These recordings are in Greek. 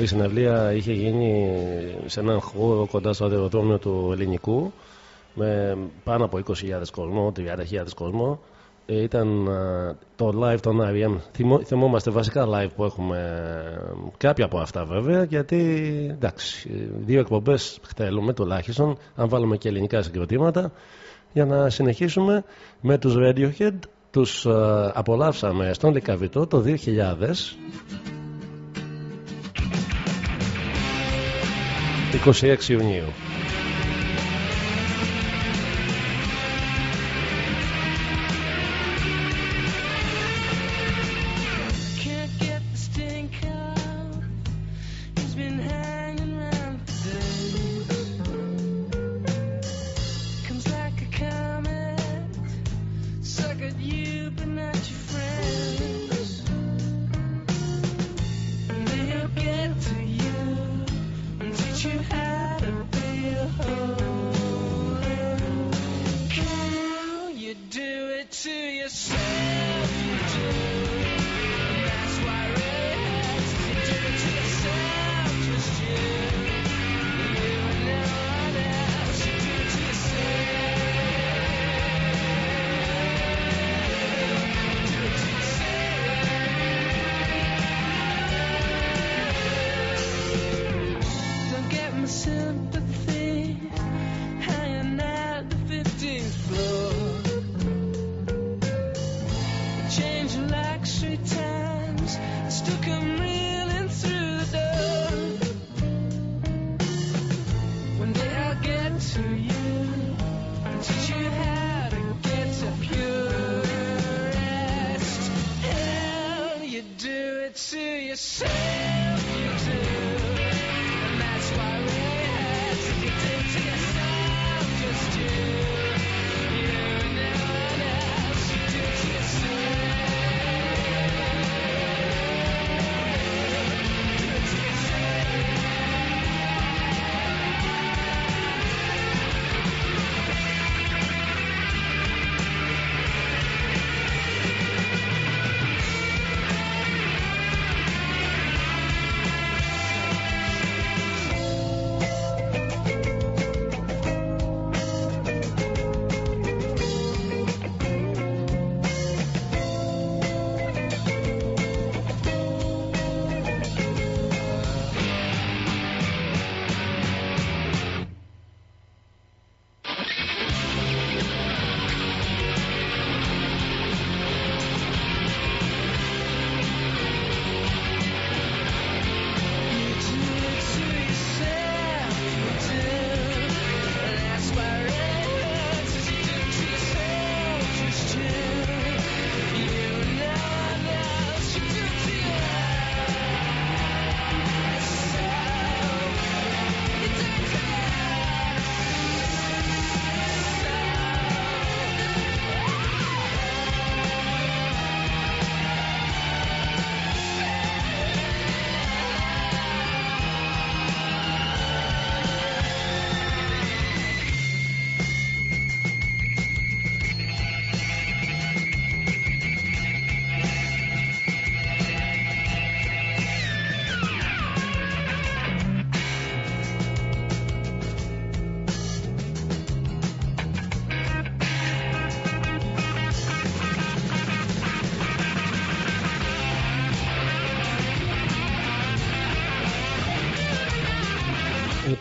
Η συναυλία είχε γίνει σε έναν χώρο κοντά στο αεροδρόμιο του Ελληνικού με πάνω από 20.000 κόσμο, 30.000 κόσμο. Ε, ήταν το live των IBM. Θυμόμαστε βασικά live που έχουμε κάποια από αυτά βέβαια γιατί εντάξει, δύο εκπομπές θέλουμε τουλάχιστον αν βάλουμε και ελληνικά συγκροτήματα για να συνεχίσουμε με τους Radiohead. Τους απολαύσαμε στον Λικαβιτό το 2000 26 Ιουνίου.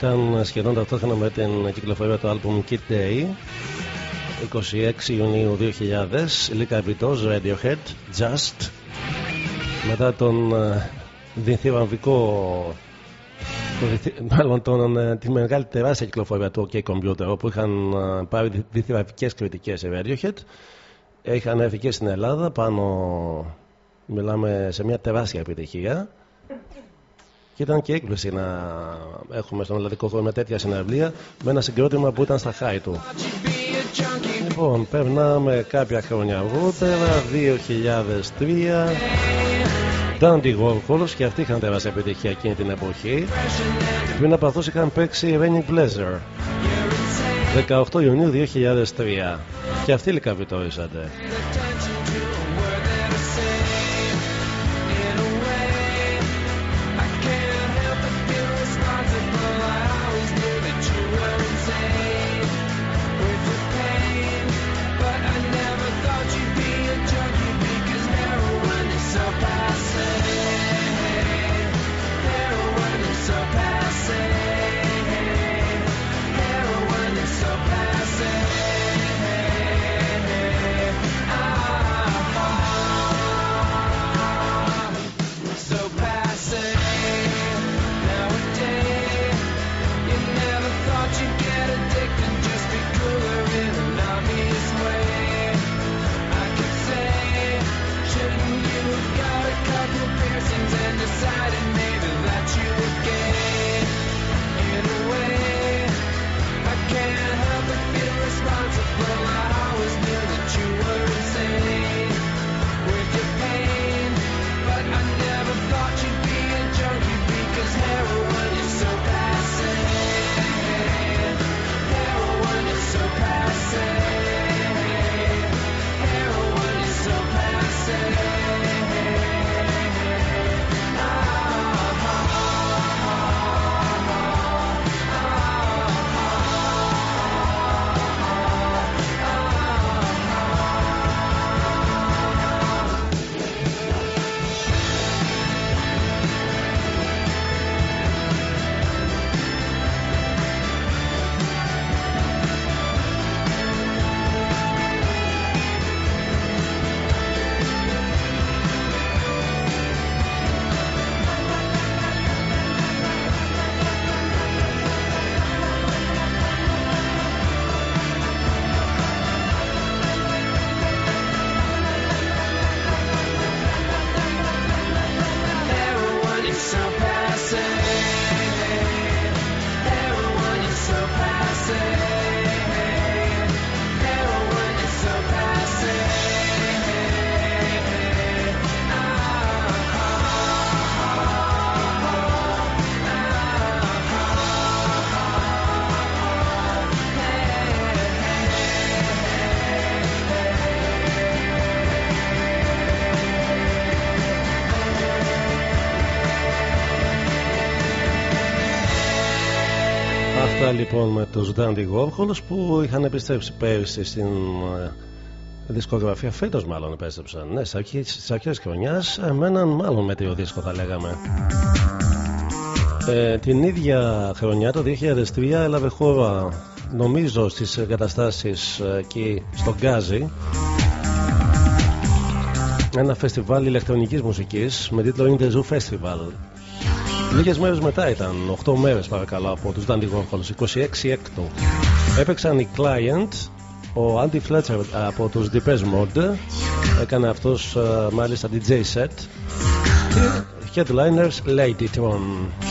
Ήταν σχεδόν ταυτόχρονα με την κυκλοφορία του album Kid Day 26 Ιουνίου 2000 Λίκα Βιτός, Radiohead, Just. Μετά τον ε, διθυραμβικό μάλλον τον, ε, τη μεγάλη τεράστια κυκλοφορία του OK Computer όπου είχαν ε, πάρει διθυραμβικές κριτικές σε Radiohead είχαν έρθει και στην Ελλάδα πάνω μιλάμε σε μια τεράστια επιτυχία και ήταν και έκπληξη να έχουμε στον ελληνικό χώρο με τέτοια συναυλία με ένα συγκρότημα που ήταν στα χάη του. Λοιπόν, περνάμε κάποια χρόνια αργότερα, 2003. Dandy Warhols και αυτοί είχαν τεράστια επιτυχία εκείνη την εποχή. Πριν από αυτούς είχαν παίξει Raining Pleasure. 18 Ιουνίου 2003. Και αυτοί λικαβιτόρισατε. Λοιπόν με τους Dandy Warhols που είχαν επιστρέψει πέρυσι στην ε, δισκογραφία φέτος μάλλον επέστρεψαν. Ναι, στις αρχές χρονιάς με έναν μάλλον μετρίο δίσκο θα λέγαμε. Ε, την ίδια χρονιά το 2003 έλαβε χώρα νομίζω στις εγκαταστάσεις ε, εκεί στο Γκάζι ένα φεστιβάλ ηλεκτρονικής μουσικής με τίτλο In The Zoo Festival Λίγες μέρες μετά ήταν, 8 μέρες παρακαλώ από τους Dandy Warhols, 26 έκτο. Έπαιξαν οι Client, ο Andy Fletcher από τους Deepest Mode, έκανε αυτός ε, μάλιστα DJ set. Και headliners Ladytron. They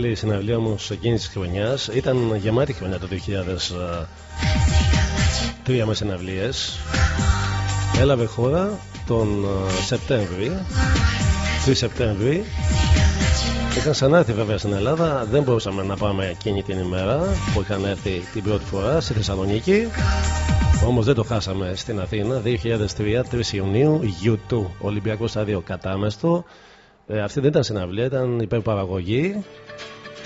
μεγάλη συναυλία όμως εκείνης της χρονιάς. Ήταν γεμάτη χρονιά το 2003 με συναυλίες. Έλαβε χώρα τον ε, Σεπτέμβρη, 3 Σεπτέμβρη. Είχαν ξανάρθει βέβαια στην Ελλάδα. Δεν μπορούσαμε να πάμε εκείνη την ημέρα που είχαν έρθει την πρώτη φορά στη Θεσσαλονίκη. Όμως δεν το χάσαμε στην Αθήνα. 2003, 3 Ιουνίου, U2, Ολυμπιακό Στάδιο Κατάμεστο. Ε, αυτή δεν ήταν συναυλία, ήταν υπερπαραγωγή.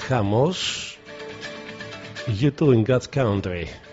Χαμό. U2 in God's Country.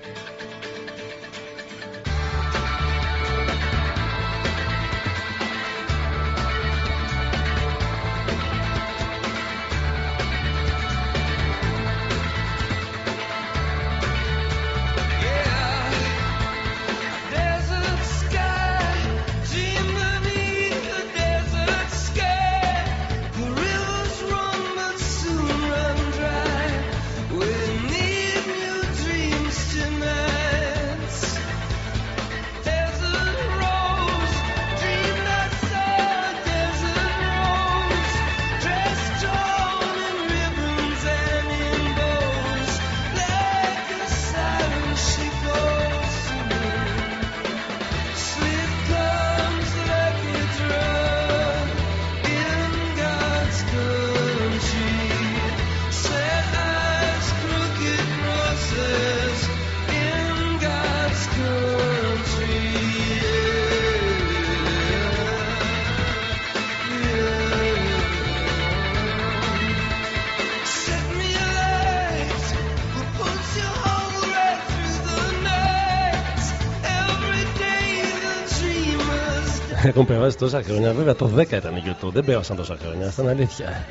Έχουν περάσει τόσα χρόνια. Βέβαια το 10 ήταν η YouTube. Δεν πέρασαν τόσα χρόνια. Αυτά είναι αλήθεια.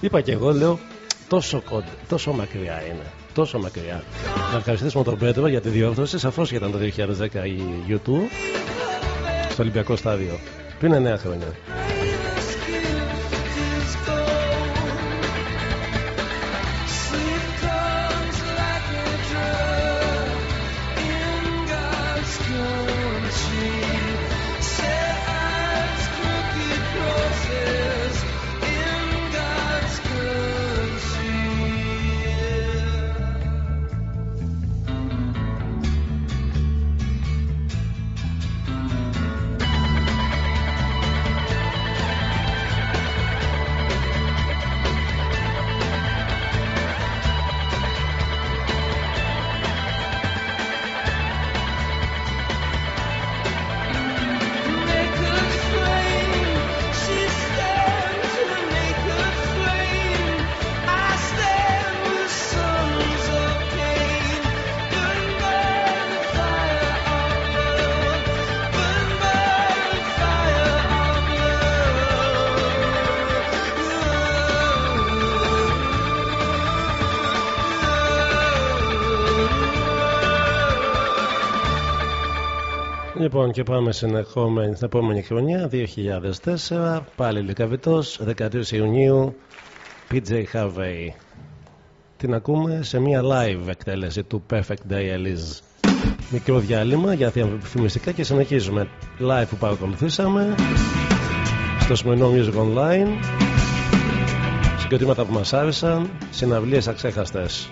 Είπα και εγώ, λέω, τόσο, κοντ, τόσο μακριά είναι. Τόσο μακριά. Να ευχαριστήσουμε τον Πέτρο για τη διόρθωση. Σαφώς και ήταν το 2010 η YouTube στο Ολυμπιακό Στάδιο. Πριν 9 χρόνια. Και πάμε στην επόμενη, στην επόμενη χρονιά, 2004. Πάλι Λικαβητός, 13 Ιουνίου, PJ Harvey. Την ακούμε σε μια live εκτέλεση του Perfect Day Elise. Μικρό διάλειμμα για διαφημιστικά και συνεχίζουμε. Live που παρακολουθήσαμε στο σημερινό Music Online. Συγκροτήματα που μας άρεσαν, συναυλίες αξέχαστες.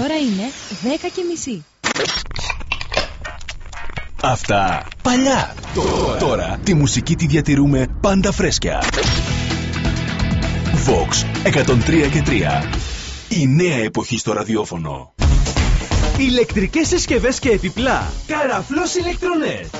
Ώρα είναι 10 και μισή. Αυτά παλιά. Τώρα, τώρα τη μουσική τη διατηρούμε πάντα φρέσκια. Vox 103 και 3. Η νέα εποχή στο ραδιόφωνο. Ηλεκτρικές συσκευές και επιπλά. Καραφλός ηλεκτρονέτ.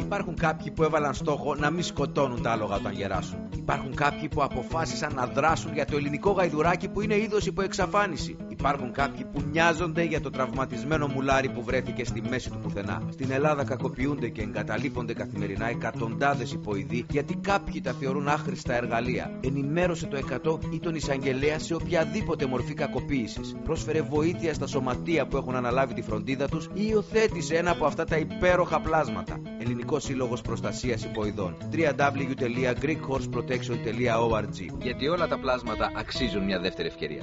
Υπάρχουν κάποιοι που έβαλαν στόχο να μην σκοτώνουν τα άλογα όταν γεράσουν. Υπάρχουν κάποιοι που αποφάσισαν να δράσουν για το ελληνικό γαϊδουράκι που είναι είδο υπό εξαφάνιση. Υπάρχουν κάποιοι που νοιάζονται για το τραυματισμένο μουλάρι που βρέθηκε στη μέση του πουθενά. Στην Ελλάδα κακοποιούνται και εγκαταλείπονται καθημερινά εκατοντάδες υποειδή γιατί κάποιοι τα θεωρούν άχρηστα εργαλεία. Ενημέρωσε το 100 ή τον εισαγγελέα σε οποιαδήποτε μορφή κακοποίησης. Πρόσφερε βοήθεια στα σωματεία που έχουν αναλάβει τη φροντίδα τους ή υιοθέτησε ένα από αυτά τα υπέροχα πλάσματα. Ελληνικό Σύλλογος Προστασίας Υποειδών. www.greekhorseprotection.org Γιατί όλα τα πλάσματα αξίζουν μια δεύτερη ευκαιρία.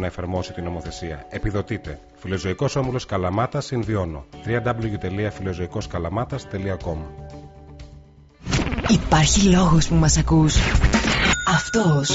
να εφαρμόσει την νομοθεσία. Επιδοτείτε. Φιλοζωικός Όμιλος Καλαμάτας Συνδυώνω. www.φιλοζωικοσκαλαμάτα.com Υπάρχει λόγος που μας ακούς. Αυτός.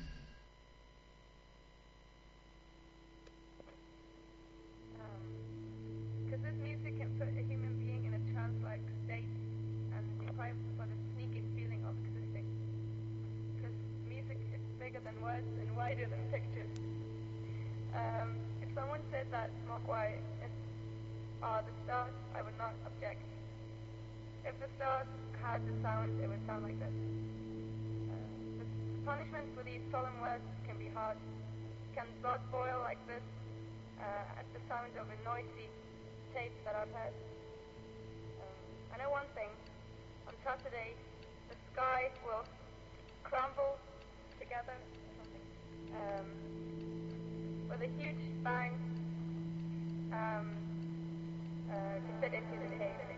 Had the sound, it would sound like this. Uh, the punishment for these solemn words can be hard. Can blood boil like this uh, at the sound of a noisy tape that I've heard? Um, I know one thing. On Saturday, the sky will crumble together um, with a huge bang um, uh, to fit into the tape.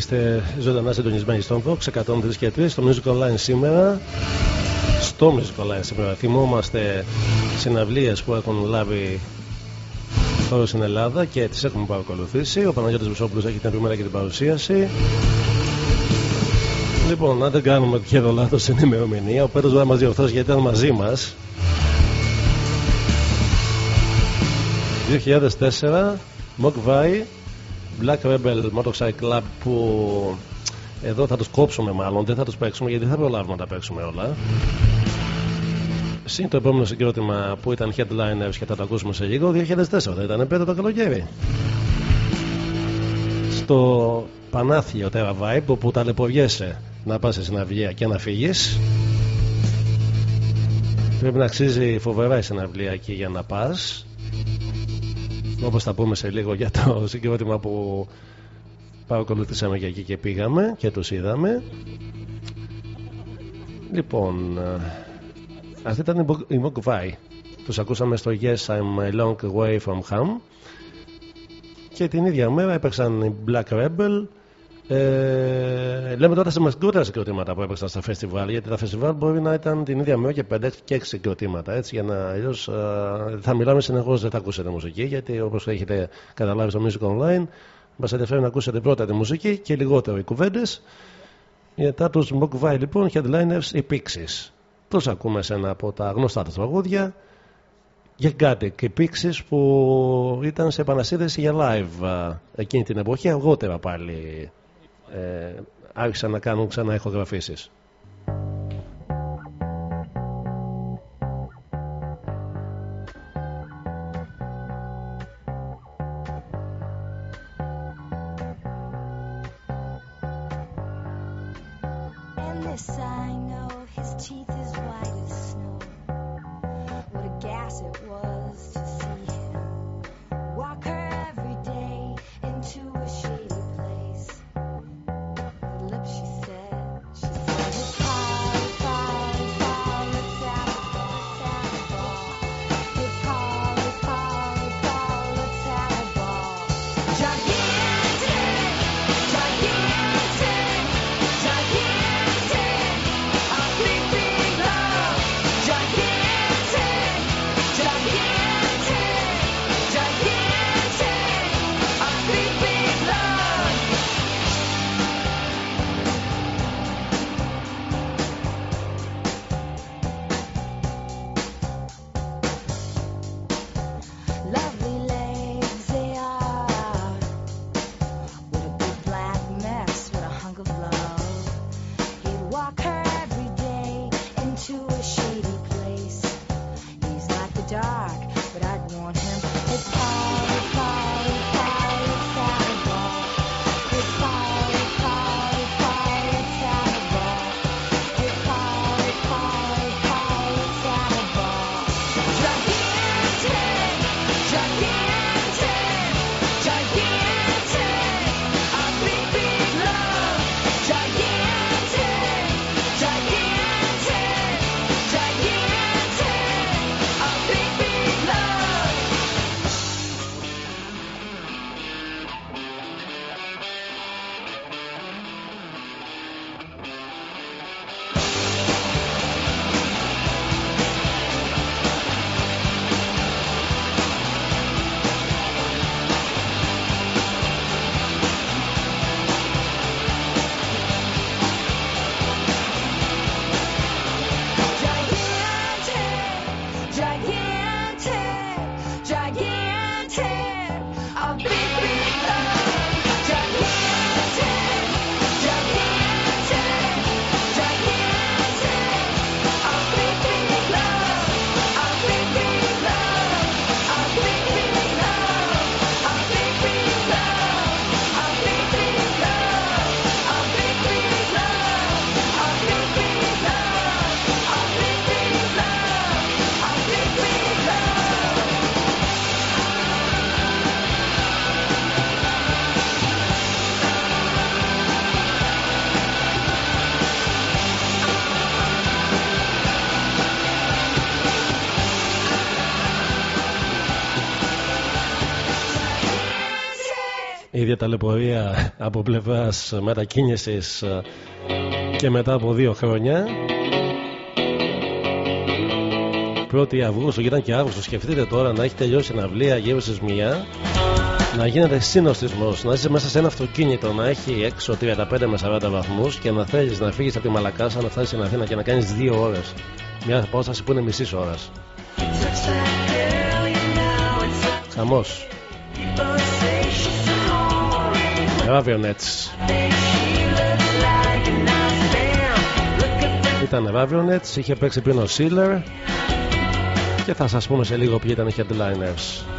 Είστε ζωντανά συντονισμένοι στον Vox 103 και 3 στο Music Online σήμερα. Στο Music Online σήμερα θυμόμαστε συναυλίες που έχουν λάβει χώρο στην Ελλάδα και τις έχουμε παρακολουθήσει. Ο Παναγιώτης Βουσόπουλος έχει την επιμέρα και την παρουσίαση. Λοιπόν, να δεν κάνουμε και εδώ λάθος στην ημερομηνία. Ο Πέτρος θα μας διορθώσει γιατί ήταν μαζί μας. 2004, Mogwai, Black Rebel Motorcycle Club που εδώ θα τους κόψουμε μάλλον, δεν θα τους παίξουμε γιατί δεν θα προλάβουμε να τα παίξουμε όλα. Συν το επόμενο συγκρότημα που ήταν headliners και θα το ακούσουμε σε λίγο, 2004 δεν ήταν πέρα το καλοκαίρι. Στο Πανάθιο Terra Vibe όπου ταλαιπωριέσαι να πας σε συναυλία και να φύγεις πρέπει να αξίζει φοβερά η συναυλία εκεί για να πας όπως θα πούμε σε λίγο για το συγκρότημα που παρακολουθήσαμε και εκεί και πήγαμε και τους είδαμε. Λοιπόν αυτή ήταν η Mogwai. Τους ακούσαμε στο Yes I'm a long way from home. Και την ίδια μέρα έπαιξαν οι Black Rebel ε, λέμε τώρα σε μικρότερα συγκροτήματα που έπαιξαν στα φεστιβάλ, γιατί τα φεστιβάλ μπορεί να ήταν την ίδια μέρα και 5 και 6 συγκροτήματα. Έτσι, για να αλλιώς θα μιλάμε συνεχώς, δεν θα ακούσετε μουσική, γιατί όπως έχετε καταλάβει στο Music Online, μας ενδιαφέρει να ακούσετε πρώτα τη μουσική και λιγότερο οι κουβέντες. Μετά τους Mogwai λοιπόν, headliners οι Pixies. Τους ακούμε σε ένα από τα γνωστά τους τραγούδια. Gigantic οι Pixies που ήταν σε επανασύνδεση για live α, εκείνη την εποχή, αργότερα πάλι ε, άρχισαν να κάνουν ξανά ηχογραφήσεις. Ταλαιπωρία από πλευράς μετακίνησης και μετά από δύο χρόνια. 1η Αυγούστου, ήταν και Αύγουστο. Σκεφτείτε τώρα να έχει τελειώσει η ναυλία γύρω στις 1 να γίνεται συνοστισμό, να είσαι μέσα σε ένα αυτοκίνητο, να έχει έξω 35 με 40 βαθμούς και να θέλεις να φύγεις από τη Μαλακάσα, να φτάσεις στην Αθήνα και να κάνεις δύο ώρες. Μια απόσταση που είναι μισής ώρας. Χαμός. Ravionets. Ήταν Ravionets, είχε παίξει πριν ο Sealer και θα σας πούμε σε λίγο ποιοι ήταν οι headliners.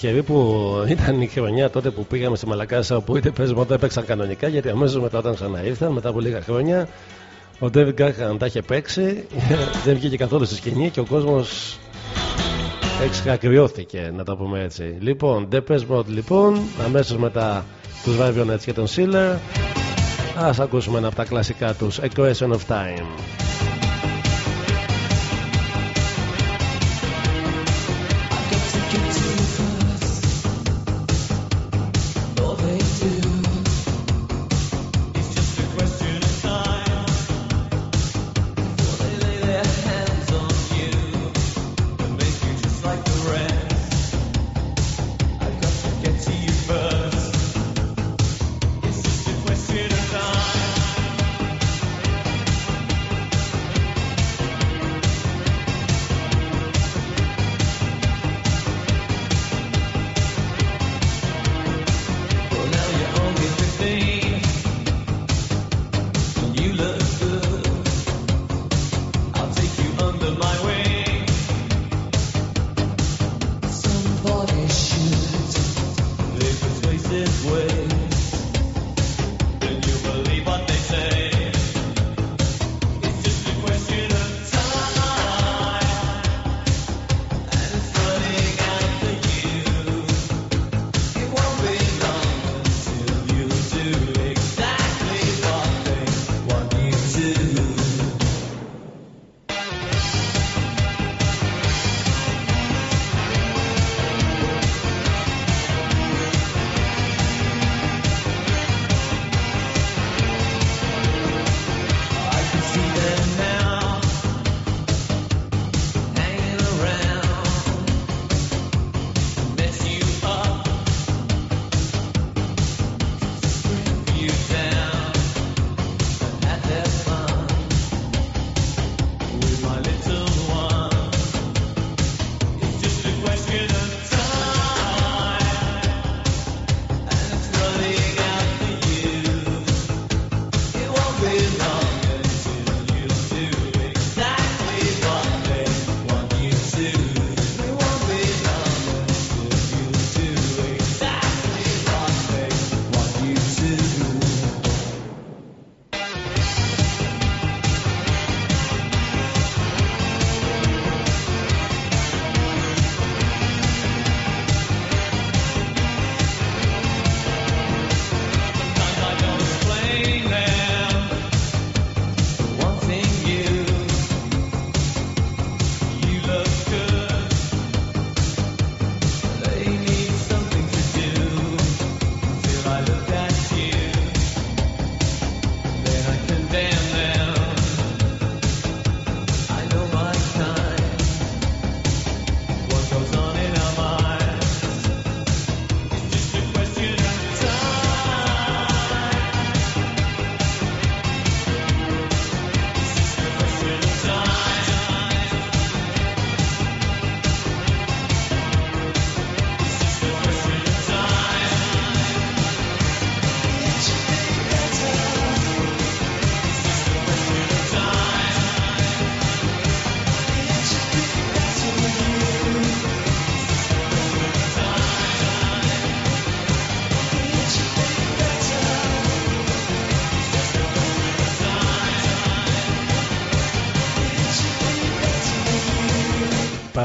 Τυχεροί που ήταν η χρονιά τότε που πήγαμε στη Μαλακάσα όπου είτε παίζουμε όταν έπαιξαν κανονικά γιατί αμέσως μετά όταν ξαναήρθαν μετά από λίγα χρόνια ο David Gahan τα είχε παίξει δεν βγήκε καθόλου στη σκηνή και ο κόσμος εξακριώθηκε να το πούμε έτσι. Λοιπόν Depeche Mode λοιπόν αμέσως μετά τους Vivionets και τον Sealer ας ακούσουμε ένα από τα κλασικά τους A Question of Time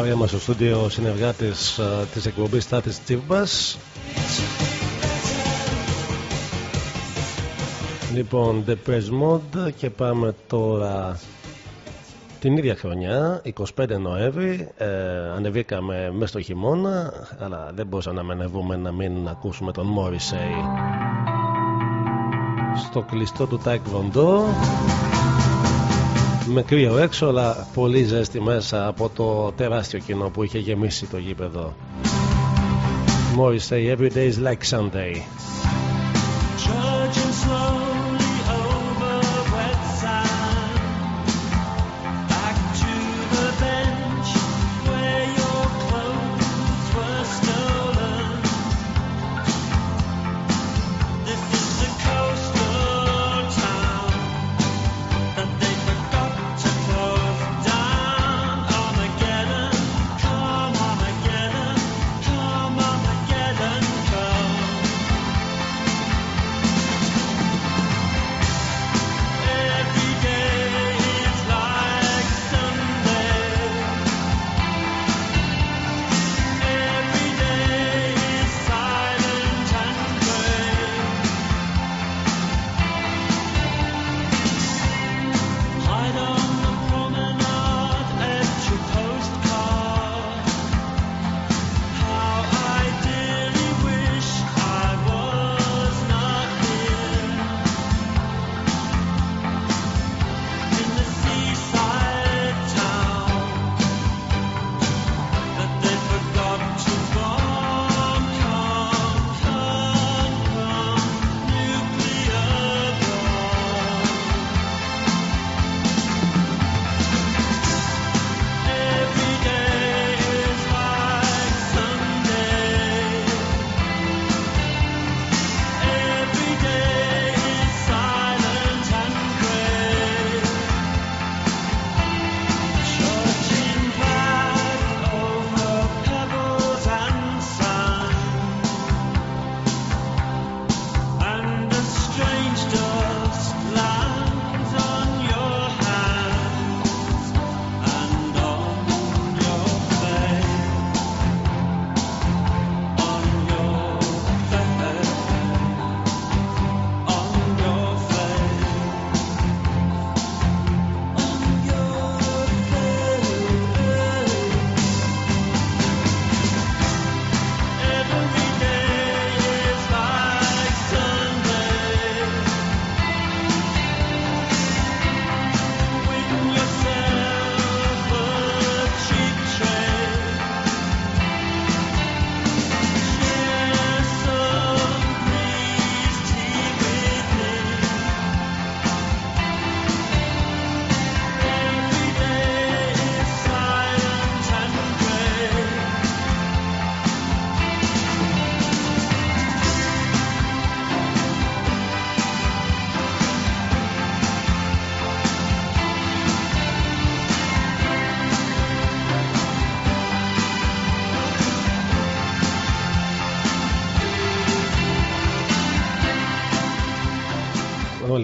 παρέα μας στο στούντιο συνεργάτης ε, της εκπομπής Τάτης Τσίμπας. Λοιπόν, The Press Mode και πάμε τώρα την ίδια χρονιά, 25 Νοέμβρη, ε, ανεβήκαμε μέσα στο χειμώνα, αλλά δεν μπορούσαμε να ανεβούμε να μην ακούσουμε τον Morrissey στο κλειστό του Τάικ Βοντό με κρύο έξω αλλά πολύ ζέστη μέσα από το τεράστιο κοινό που είχε γεμίσει το γήπεδο. Morrissey Every day is like Sunday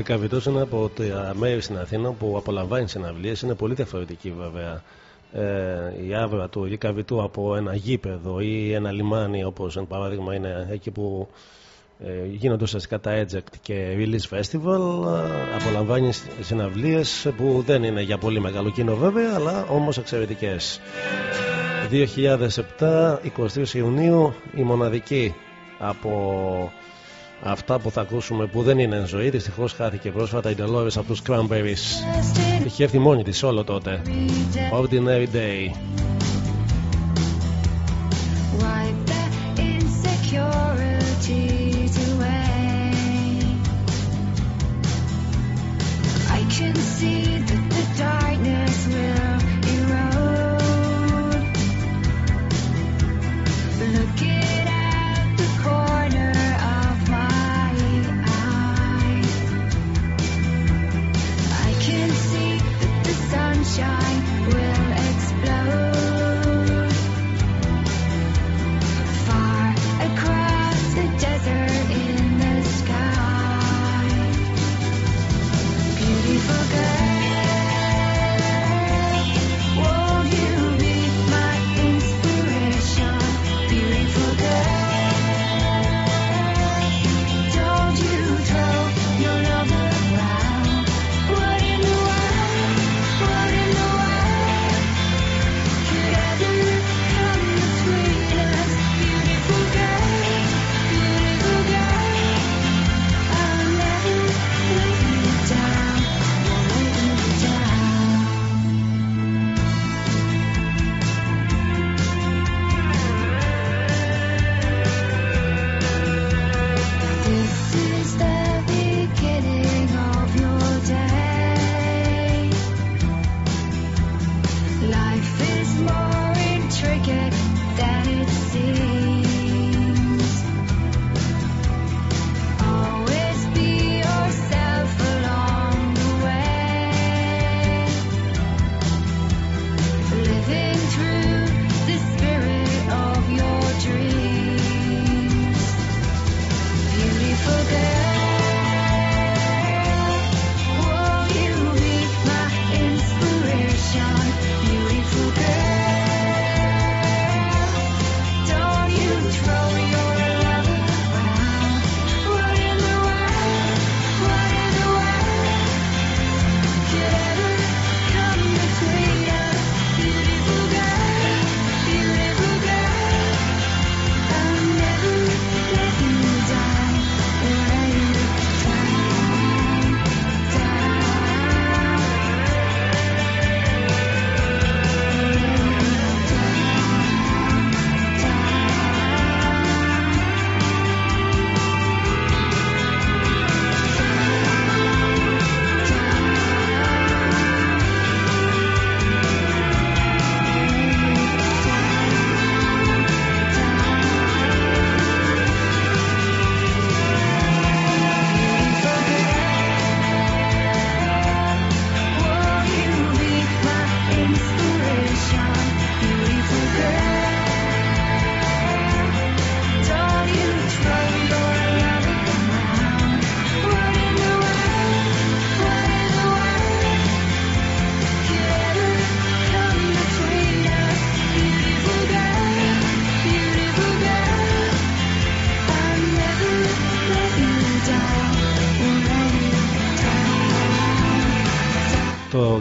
Ο Λικαβητός είναι από τα μέρη στην Αθήνα που απολαμβάνει συναυλίες, είναι πολύ διαφορετική βέβαια. Ε, η άβρα του Λικαβητού από ένα γήπεδο ή ένα λιμάνι όπως εν παράδειγμα είναι εκεί που ε, γίνονται ουσιαστικά τα Eject και Release Festival ε, απολαμβάνεις συναυλίες που δεν είναι για πολύ μεγάλο κοινό βέβαια αλλά όμως εξαιρετικές 2007 23 Ιουνίου η μοναδική από αυτά που θα ακούσουμε που δεν είναι εν ζωή δυστυχώς χάθηκε πρόσφατα η Dolores από τους Cranberries. Είχε έρθει μόνη της όλο τότε. Ordinary Day. Wipe the insecurities sunshine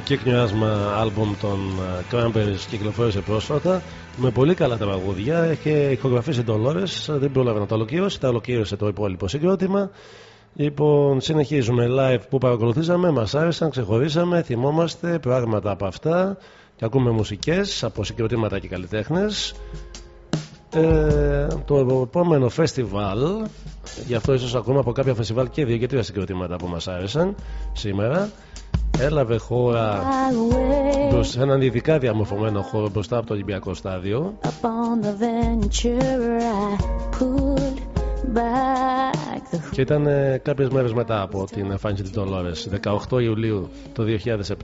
Το Kick New Asthma album των ε, Cranberries κυκλοφόρησε πρόσφατα με πολύ καλά τραγούδια. Είχε ηχογραφήσει τον Λόρες, δεν πρόλαβε να το ολοκληρώσει, τα ολοκλήρωσε το υπόλοιπο συγκρότημα. Λοιπόν, συνεχίζουμε live που παρακολουθήσαμε, μας άρεσαν, ξεχωρίσαμε, θυμόμαστε πράγματα από αυτά και ακούμε μουσικές από συγκροτήματα και καλλιτέχνες. Ε, το επόμενο festival, γι' αυτό ίσως ακούμε από κάποια φεστιβάλ και δύο και τρία συγκροτήματα που μας άρεσαν σήμερα, έλαβε χώρα μπρος- σε έναν ειδικά διαμορφωμένο χώρο μπροστά από το Ολυμπιακό Στάδιο. Upon the venture I pulled back the Και ήταν ε, κάποιες μέρες μετά από την εμφάνιση της Dolores 18 Ιουλίου το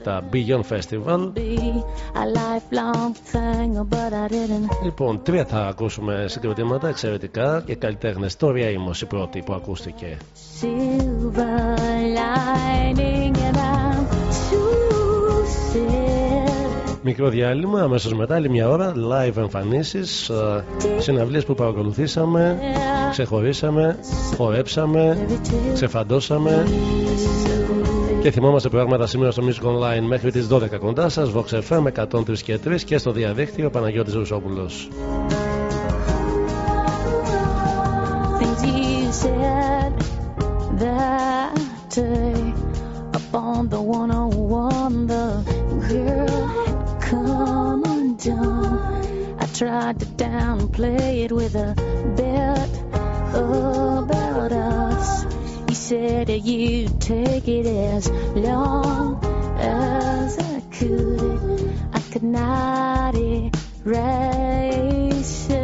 2007 Beyond Festival be a lifelong thing, but I didn't. Λοιπόν, τρία θα ακούσουμε συγκροτήματα εξαιρετικά και καλλιτέχνες Το Ρέιμος η πρώτη που ακούστηκε Silver lining, and I'm Μικρό διάλειμμα, αμέσως μετά άλλη μια ώρα live εμφανίσεις ε, συναυλίες που παρακολουθήσαμε ξεχωρίσαμε, χορέψαμε ξεφαντώσαμε. Και θυμόμαστε πράγματα σήμερα στο Music Online μέχρι τις 12 κοντά σας Vox FM 103 και 3 και στο διαδίκτυο Παναγιώτης Ρουσόπουλος things you said that day upon the 101 the girl had come undone i tried to downplay it with a bet about us. You said that you'd take it as long as i could. I could not erase it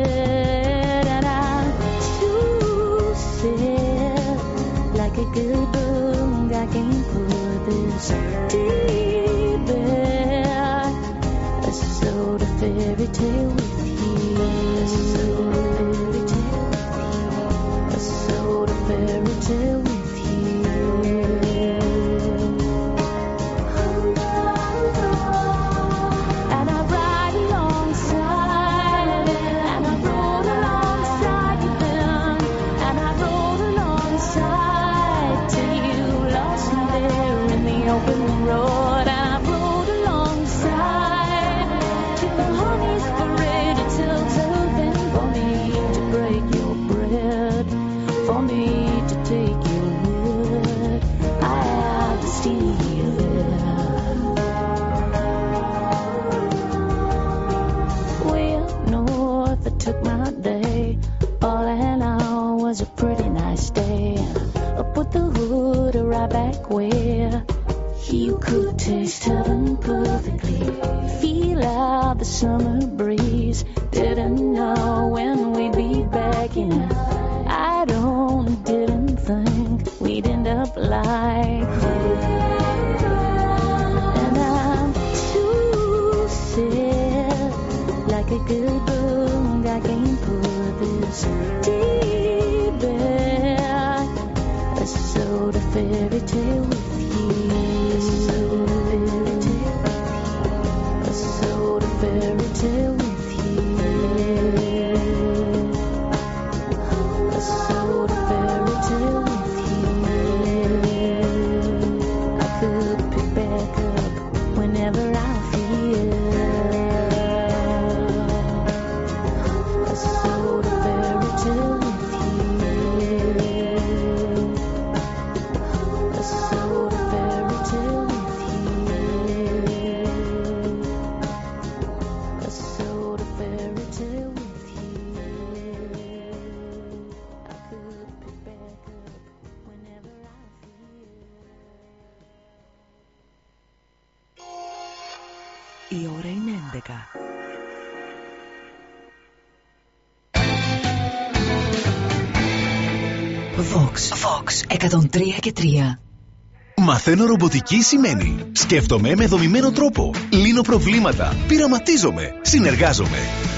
Μαθαίνω ρομποτική σημαίνει Σκέφτομαι με δομημένο τρόπο Λύνω προβλήματα Πειραματίζομαι Συνεργάζομαι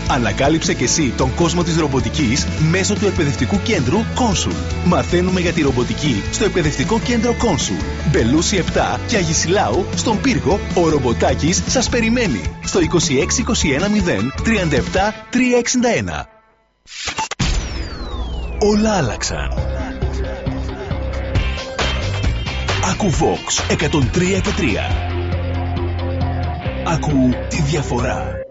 Ανακάλυψε και εσύ τον κόσμο της ρομποτικής μέσω του εκπαιδευτικού κέντρου Consul. Μαθαίνουμε για τη ρομποτική στο εκπαιδευτικό κέντρο Consul. Μπελούση 7 και Αγισιλάου στον πύργο ο ρομποτάκης σας περιμένει στο 26210 37 361. Όλα άλλαξαν. Άκου Vox 103 και 3. Άκου τη διαφορά.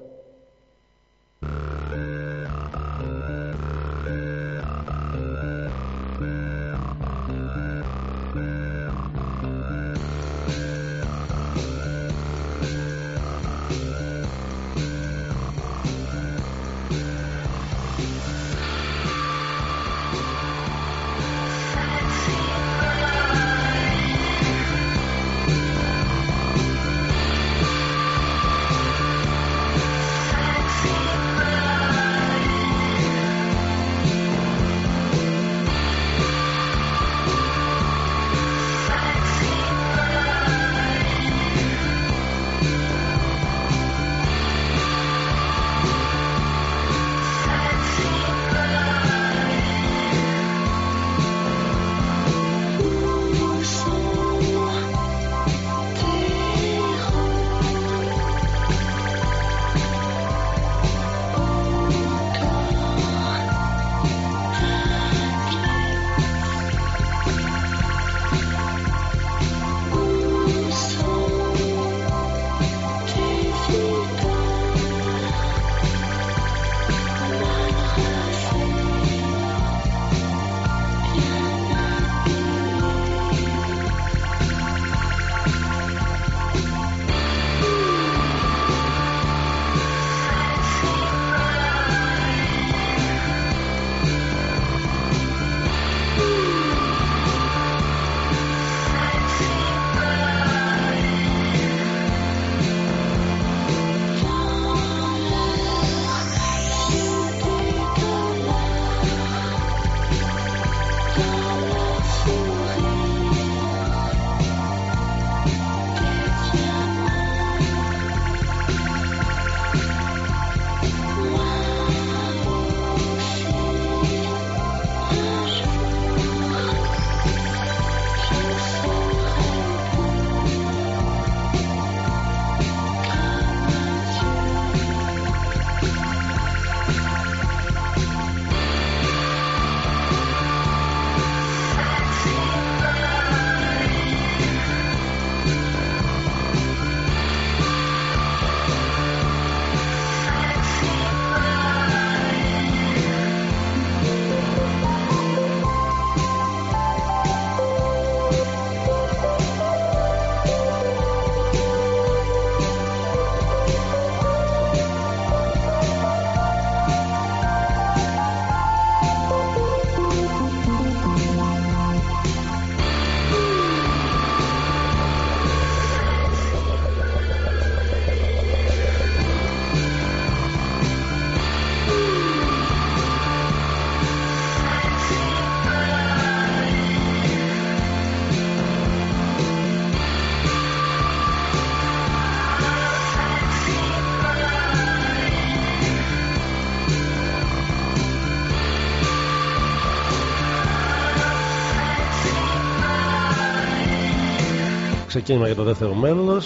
Ξεκίνημα για το δεύτερο μέλο.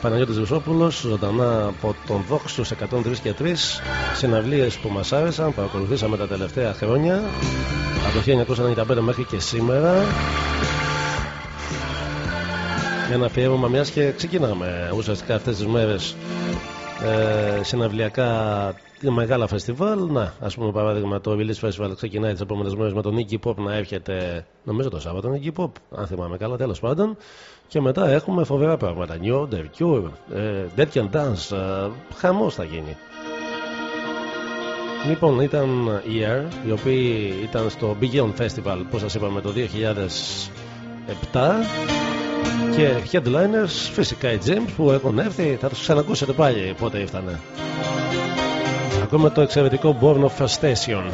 Παναγιώτης Βουσόπουλος, ζωντανά από τον Δόξο 103 και 3 συναυλίες που μας άρεσαν, παρακολουθήσαμε τα τελευταία χρόνια από το 1995 μέχρι και σήμερα. Ένα αφιέρωμα μιας και ξεκινάμε ουσιαστικά αυτές τις μέρες ε, συναυλιακά μεγάλα φεστιβάλ. Να, ας πούμε παράδειγμα το Release Festival ξεκινάει τις επόμενες μέρες με τον Nicky Pop να έρχεται, νομίζω το Σάββατο Nicky Pop, αν θυμάμαι καλά, τέλος πάντων. Και μετά έχουμε φοβερά πράγματα. New The Cure, ε, Dead Can Dance, ε, χαμός θα γίνει. Λοιπόν, ήταν η Air, οι οποίοι ήταν στο Beyond Festival, πώς σας είπαμε, το 2007 και headliners φυσικά οι James που έχουν έρθει, θα τους ξανακούσετε πάλι πότε ήρθανε. Ακούμε το εξαιρετικό Born of Frustration.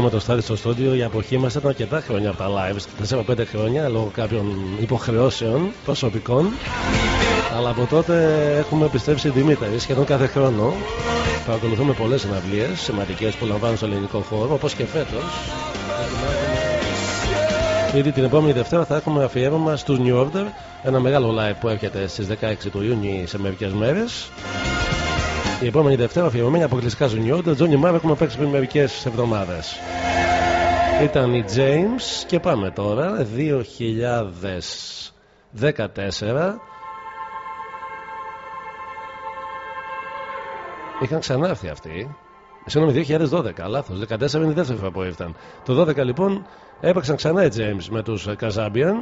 Εδώ με το στάδι στο στούντιο, η αποχή μας ήταν αρκετά χρόνια από τα live, 4-5 χρόνια λόγω κάποιων υποχρεώσεων προσωπικών. Αλλά από τότε έχουμε επιστρέψει Δημήτρη σχεδόν κάθε χρόνο. Παρακολουθούμε πολλές συναυλίες σημαντικές που λαμβάνουν στο ελληνικό χώρο, όπως και φέτος. Ήδη την επόμενη Δευτέρα θα έχουμε αφιέρωμα στους New Order, ένα μεγάλο live που έρχεται στις 16 του Ιούνιου σε μερικές μέρες. Η επόμενη Δευτέρα αφιερωμένη αποκλειστικά στο New Order, Johnny Marr έχουμε παίξει πριν μερικές εβδομάδες. Ήταν η James και πάμε τώρα, 2014. Είχαν ξανάρθει αυτοί. Συγγνώμη, 2012, λάθος. 14 είναι η δεύτερη φορά που ήρθαν. Το 12 λοιπόν έπαιξαν ξανά οι James με τους Kazabian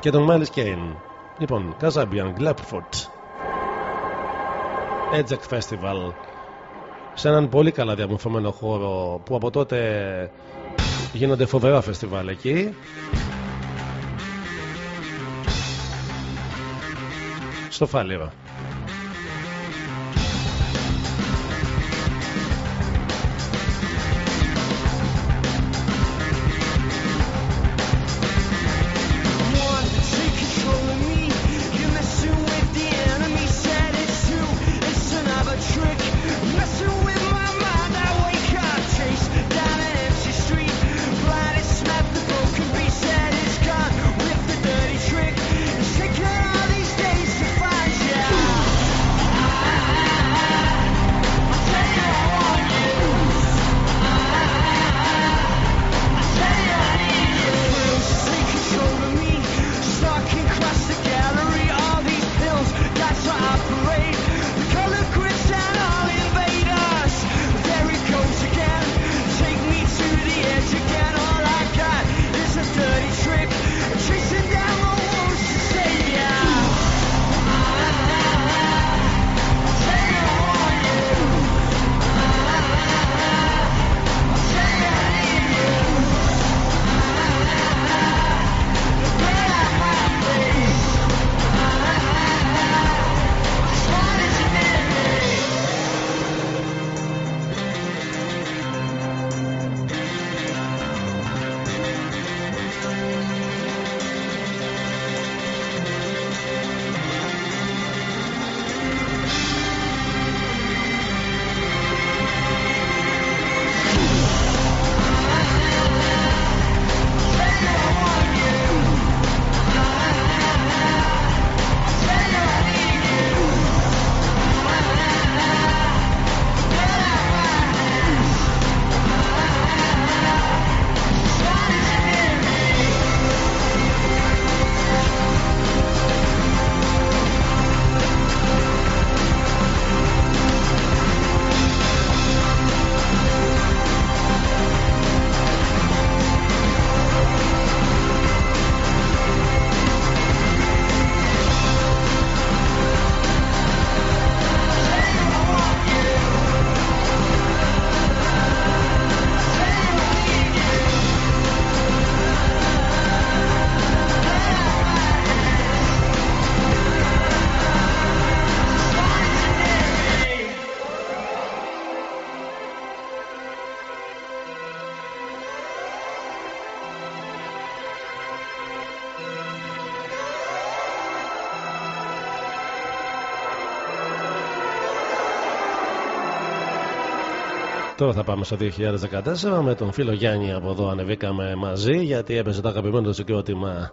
και τον Miles Kane. Λοιπόν, Kazabian, Glepford. Edgec Festival. Σε έναν πολύ καλά διαμορφωμένο χώρο που από τότε γίνονται φοβερά φεστιβάλ εκεί. Στο Φάλιρο. Τώρα θα πάμε στο 2014 με τον φίλο Γιάννη από εδώ ανεβήκαμε μαζί γιατί έπαιζε το αγαπημένο του συγκρότημα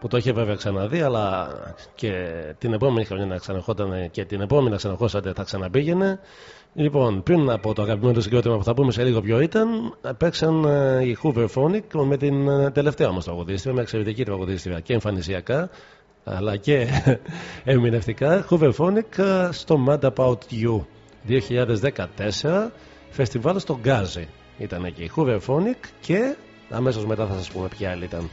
που το είχε βέβαια ξαναδεί αλλά και την επόμενη χρονιά να ξαναρχόταν και την επόμενη να ξαναρχόσατε θα ξαναπήγαινε Λοιπόν, πριν από το αγαπημένο του συγκρότημα που θα πούμε σε λίγο ποιο ήταν, παίξαν ε, οι Hoover Phonic με την ε, τελευταία όμω τραγουδίστρια, με εξαιρετική τραγουδίστρια και εμφανισιακά αλλά και ερμηνευτικά. Hoover Phonic ε, στο Mad About You 2014, φεστιβάλ στο Γκάζι ήταν εκεί. Hoover Phonic και αμέσως μετά θα σας πούμε ποια άλλη ήταν.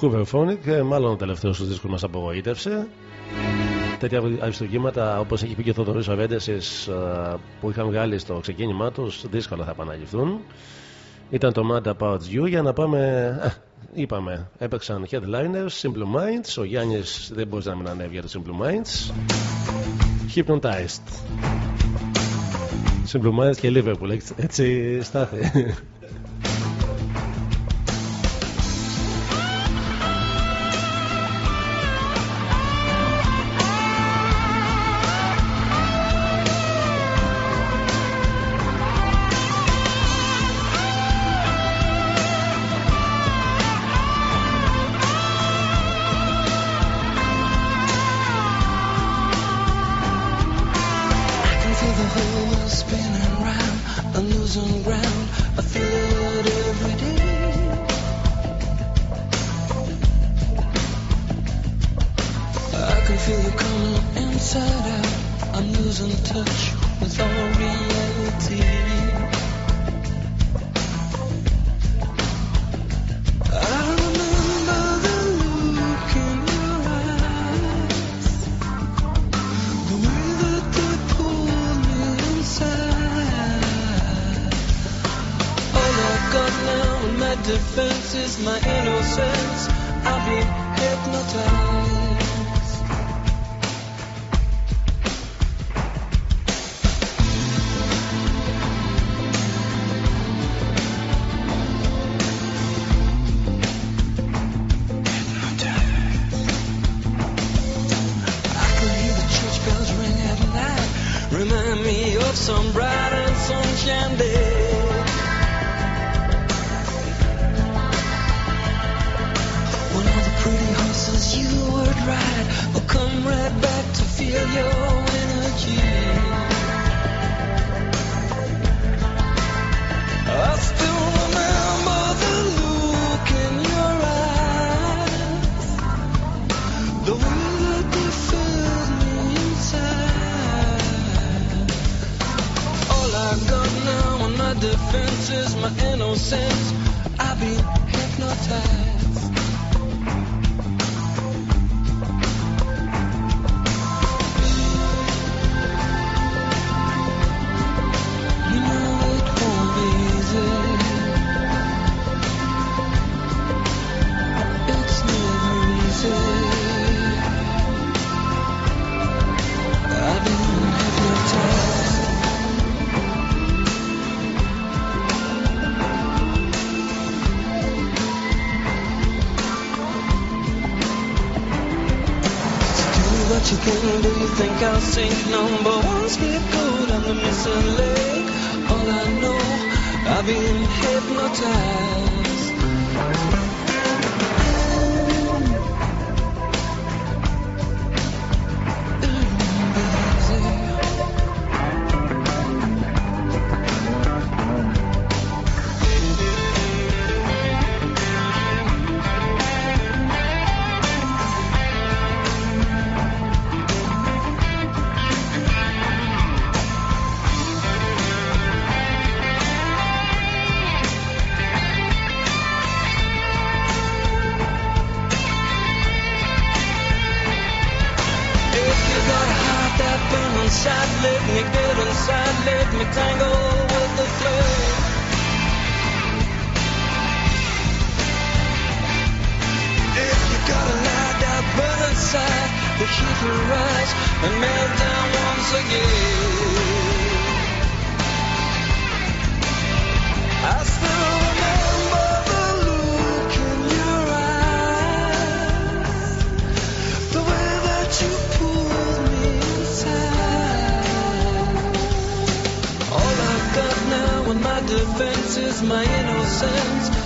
Hoover Phonic, ε, μάλλον ο τελευταίος του δίσκου μας απογοήτευσε. Τέτοια αριστουργήματα όπως έχει πει και ο Θοδωρής Αβέντεσης που είχαν βγάλει στο ξεκίνημά τους δύσκολα θα επαναληφθούν. Ήταν το Mad About You για να πάμε. Α, είπαμε, έπαιξαν headliners, Simple Minds. Ο Γιάννης δεν μπορεί να μην ανέβει για το Simple Minds. Hypnotized. Simple Minds και Liverpool, έτσι- έτσι στάθη. think I'll sink no inside, let me get inside, let me tangle with the flow. If you got a light that burns inside, the heat will rise and melt down once again. offense is my innocence.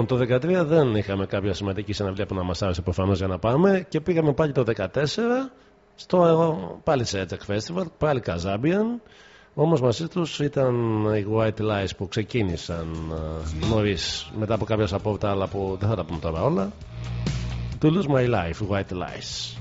Λοιπόν, το 2013 δεν είχαμε κάποια σημαντική συναυλία που να μας άρεσε προφανώς για να πάμε και πήγαμε πάλι το 2014 στο, πάλι σε Edge Festival, πάλι Καζάμπιαν. Όμω μαζί τους ήταν οι White Lies που ξεκίνησαν ε, νωρίς μετά από κάποια από τα άλλα που δεν θα τα πούμε τώρα όλα. To lose my life, White Lies.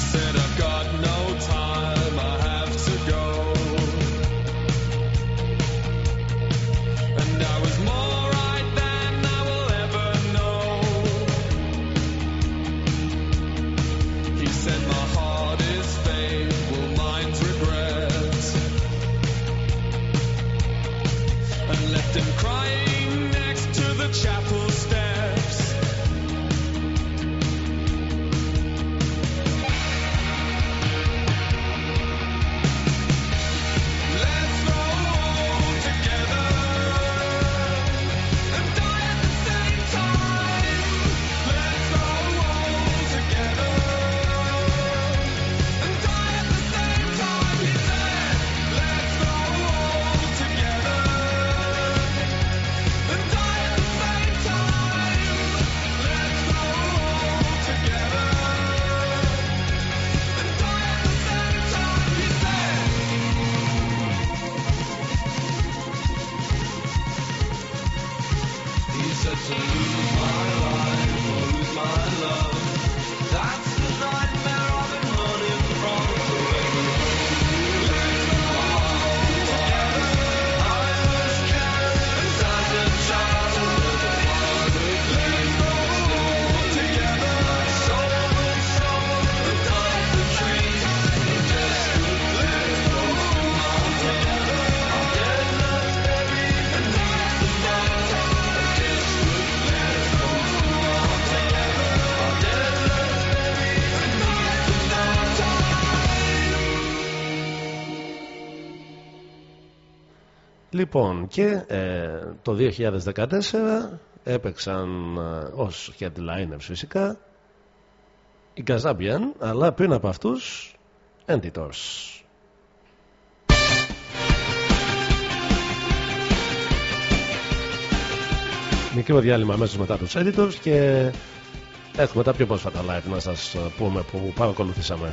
said I've got no Λοιπόν, και ε, το 2014 έπαιξαν ω ως headliners φυσικά οι Καζάμπιαν, αλλά πριν από αυτούς. Editors. Μικρό διάλειμμα αμέσως μετά τους Editors και έχουμε τα πιο πρόσφατα live να σας πούμε που παρακολουθήσαμε.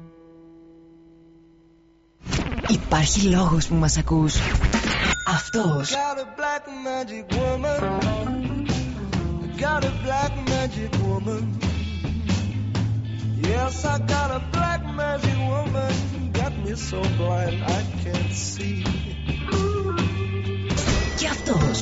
Υπάρχει λόγος που μας ακούς. Αυτός. Και αυτός.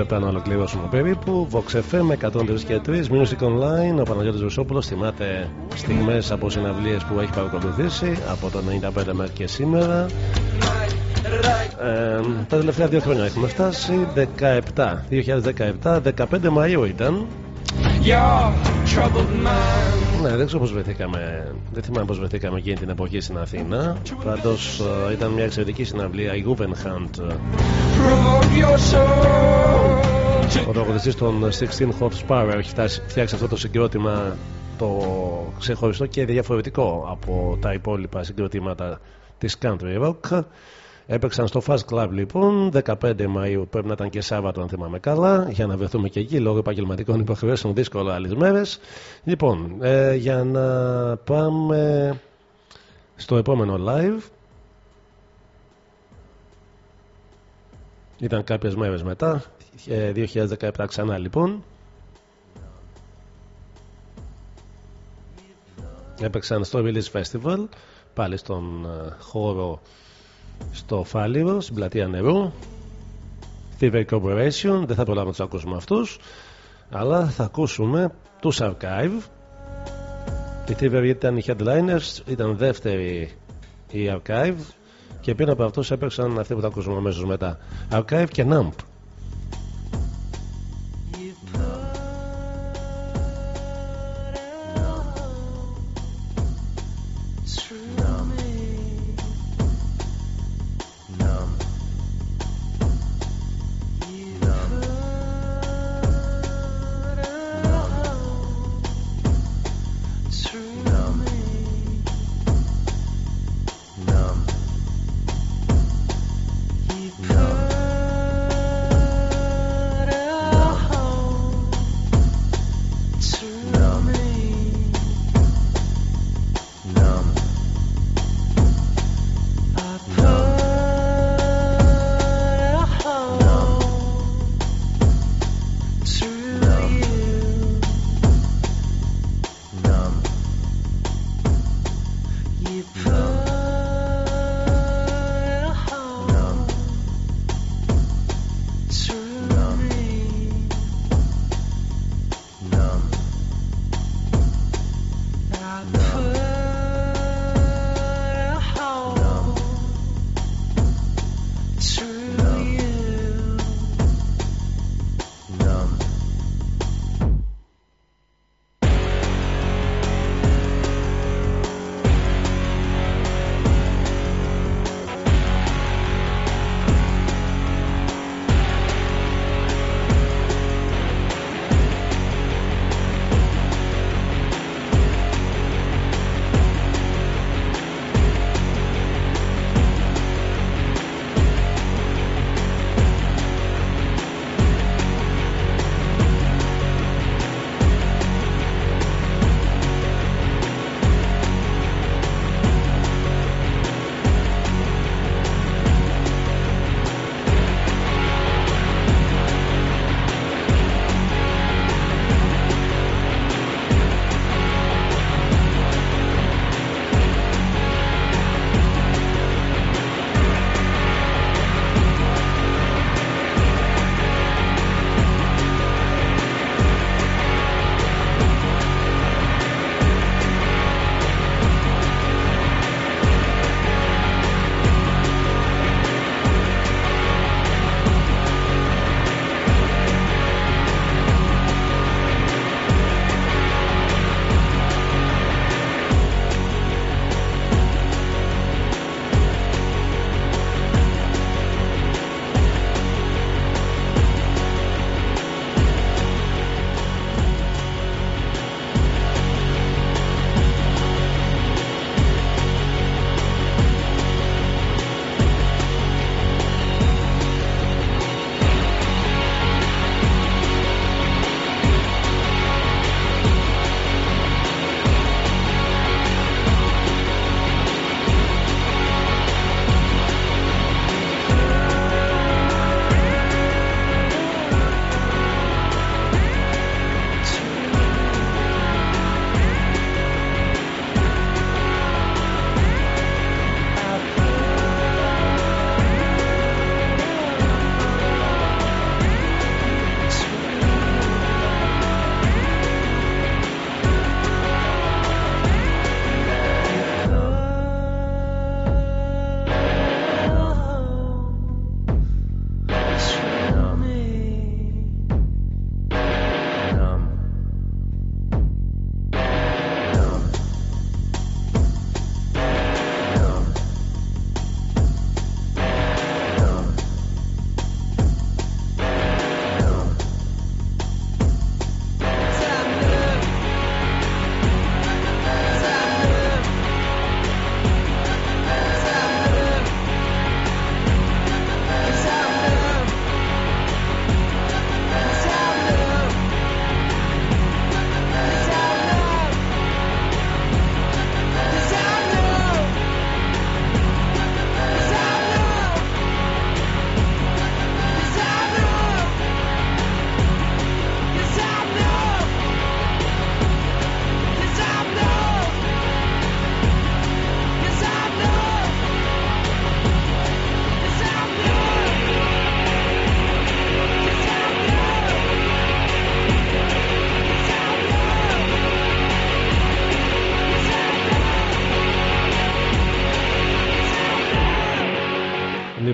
Λεπτά να ολοκληρώσουμε περίπου. Vox FM 103 και 3, Music Online. Ο Παναγιώτης Βουσόπουλος θυμάται στιγμές από συναυλίες που έχει παρακολουθήσει από το 95 μέχρι και σήμερα. Ε, τα τελευταία δύο χρόνια έχουμε φτάσει. 17, 2017, 15 Μαΐου ήταν. Your troubled mind. Ναι, δεν ξέρω πώς βρεθήκαμε. Δεν θυμάμαι πώς βρεθήκαμε εκείνη την εποχή στην Αθήνα. Πάντως ήταν μια εξαιρετική συναυλία. Η Guggenheim. Provoke your soul. Ο τραγουδιστής των 16 Horsepower έχει φτάσει- φτιάξει αυτό το συγκρότημα το ξεχωριστό και διαφορετικό από τα υπόλοιπα συγκροτήματα της country rock. Έπαιξαν στο Fast Club λοιπόν 15 Μαΐου πρέπει να ήταν και Σάββατο αν θυμάμαι καλά για να βρεθούμε και εκεί λόγω επαγγελματικών υποχρεώσεων δύσκολο άλλες μέρες. Λοιπόν ε, για να πάμε στο επόμενο live. Ήταν κάποιες μέρες μετά ε, 2017 ξανά λοιπόν. Έπαιξαν στο Release Festival πάλι στον ε, χώρο στο Φάλιρο, στην πλατεία νερού. Fever Corporation δεν θα προλάβουμε να τους ακούσουμε αυτούς αλλά θα ακούσουμε τους Archive. Η Fever ήταν οι Headliners ήταν δεύτερη η Archive και πήραν από αυτούς έπαιξαν αυτοί που θα ακούσουμε αμέσως μετά. Archive και Nump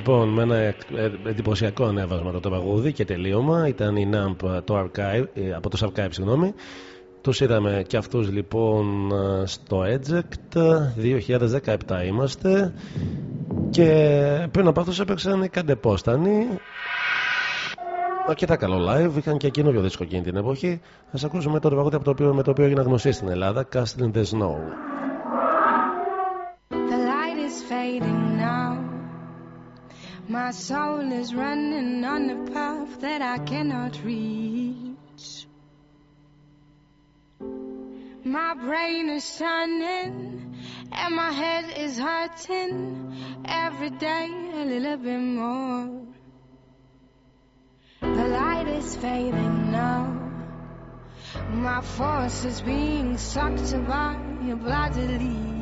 Λοιπόν, με ένα εκ- ε, εντυπωσιακό ανέβασμα το τραγούδι και τελείωμα. Ήταν η NAMP το archive, ε, από το Archive, συγγνώμη. Τους είδαμε και αυτούς λοιπόν ε, στο Eject. 2017 είμαστε. Και πριν από αυτούς έπαιξαν οι Καντεπόστανοι. Αρκετά καλό live, είχαν και καινούριο δίσκο εκείνη την εποχή. Ας ακούσουμε το τραγούδι από το οποίο, με το οποίο έγινε γνωστή στην Ελλάδα Casting the Snow My soul is running on a path that I cannot reach. My brain is turning and my head is hurting every day a little bit more. The light is fading now. My force is being sucked by a bloody leech.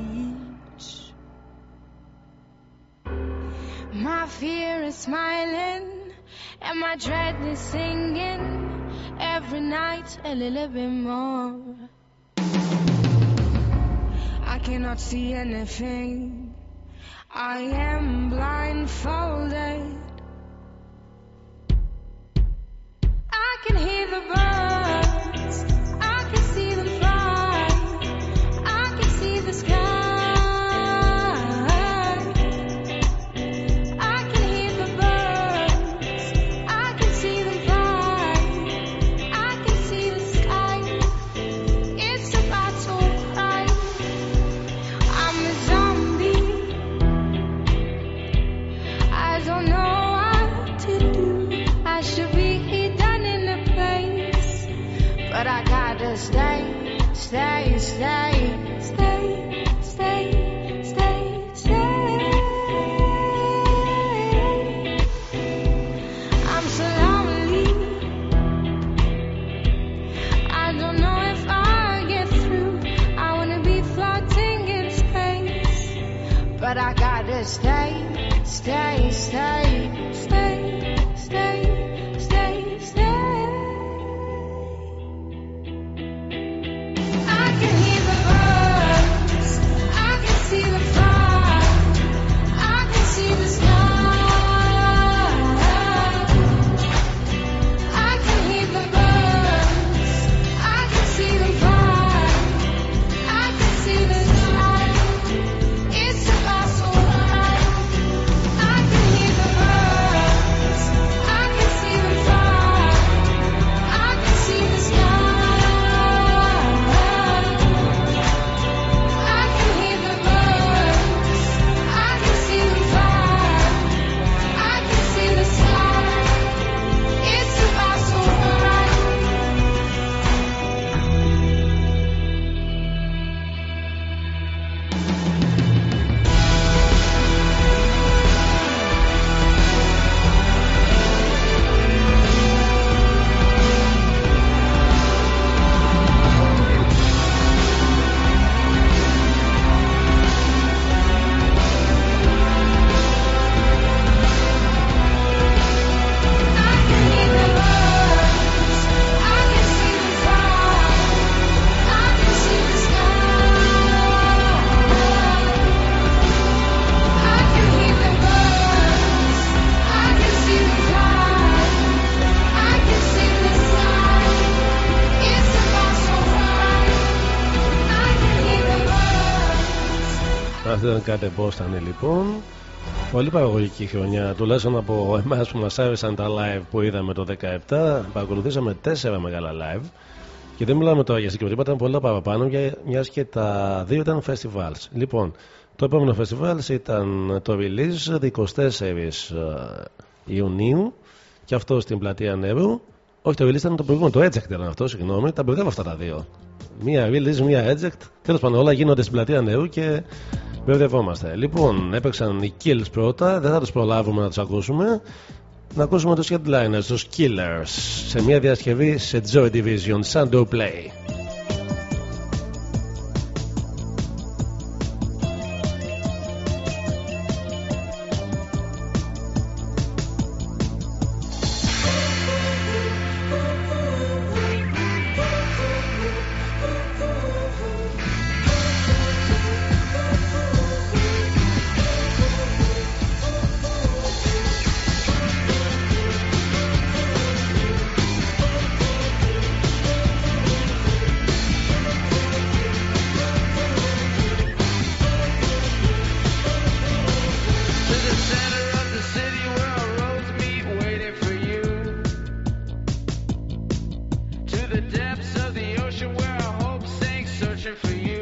My fear is smiling and my dread is singing every night a little bit more. I cannot see anything. I am blindfolded. I can hear the birds. Αυτή ήταν κάτι Boston λοιπόν. Πολύ παραγωγική χρονιά, τουλάχιστον από εμάς που μας άρεσαν τα live που είδαμε το 2017. Παρακολουθήσαμε τέσσερα μεγάλα live. Και δεν μιλάμε τώρα για συγκροτήματα, ήταν πολλά παραπάνω, μιας και τα δύο ήταν festivals. Λοιπόν, το επόμενο festival ήταν το release 24 Ιουνίου και αυτό στην πλατεία Νερού. Όχι, το release ήταν το προηγούμενο, το Eject ήταν αυτό, συγγνώμη. Τα μπερδεύω αυτά τα δύο. Μία release, μία Eject. Τέλος πάντων, όλα γίνονται στην πλατεία Νερού και μπερδευόμαστε. Λοιπόν, έπαιξαν οι Kills πρώτα, δεν θα τους προλάβουμε να τους ακούσουμε. Να ακούσουμε τους headliners, τους Killers, σε μια διασκευή σε Joy Division, Sunday Play. for you.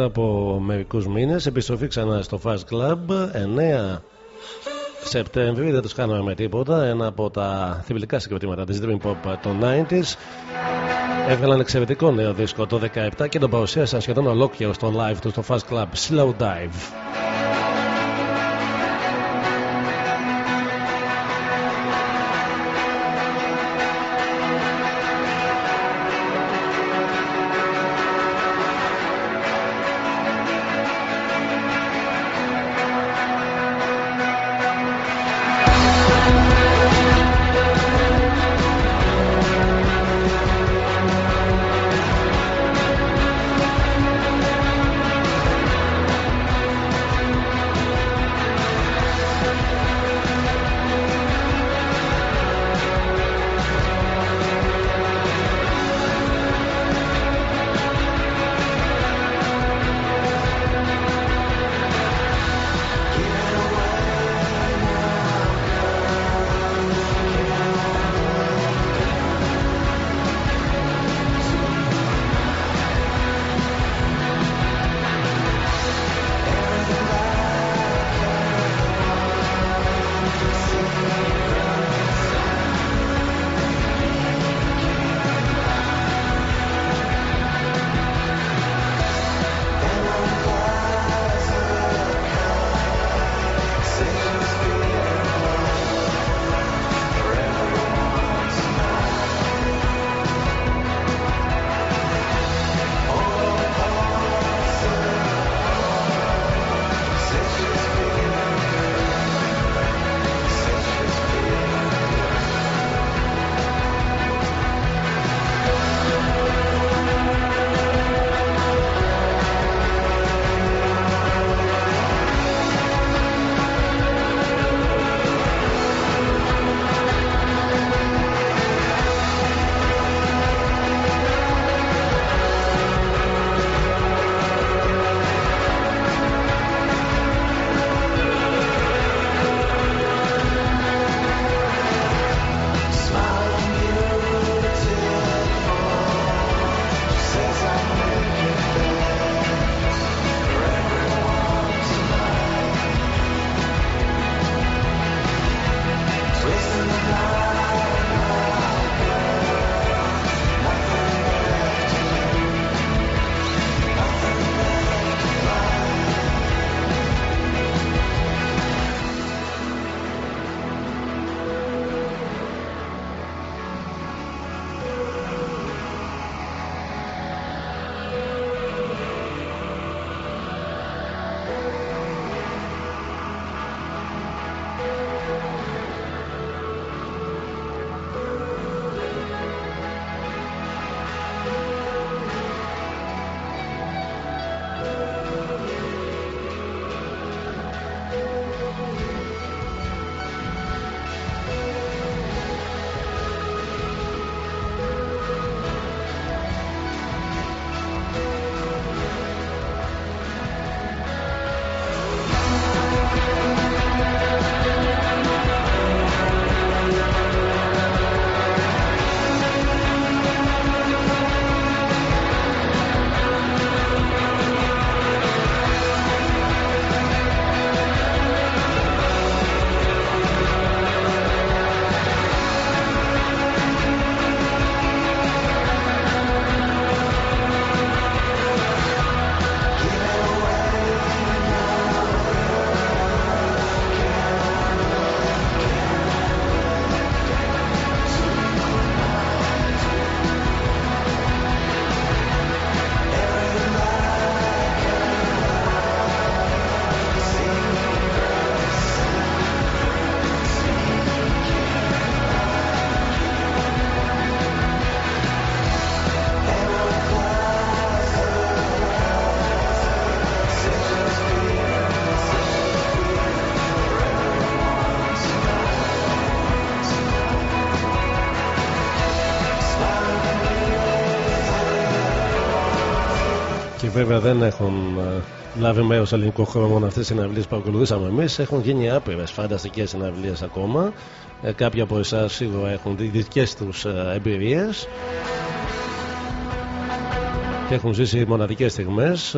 μετά από μερικούς μήνες. Επιστροφή ξανά στο Fast Club. 9 Σεπτέμβρη δεν τους κάναμε με τίποτα. Ένα από τα θυμπλικά συγκροτήματα της Dream Pop των 90s έβγαλαν εξαιρετικό νέο δίσκο το 17 και τον παρουσίασαν σχεδόν ολόκληρο στο live του στο Fast Club. Slow Dive. Βέβαια δεν έχουν ε, λάβει μέρος σε ελληνικό χώρο μόνο αυτές τις συναυλίες που παρακολουθήσαμε εμείς. Έχουν γίνει άπειρες φανταστικές συναυλίες ακόμα. Ε, κάποιοι από εσάς σίγουρα έχουν τι δικές τους εμπειρίες και έχουν ζήσει μοναδικές στιγμές.